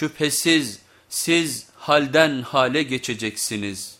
Şüphesiz siz halden hale geçeceksiniz.''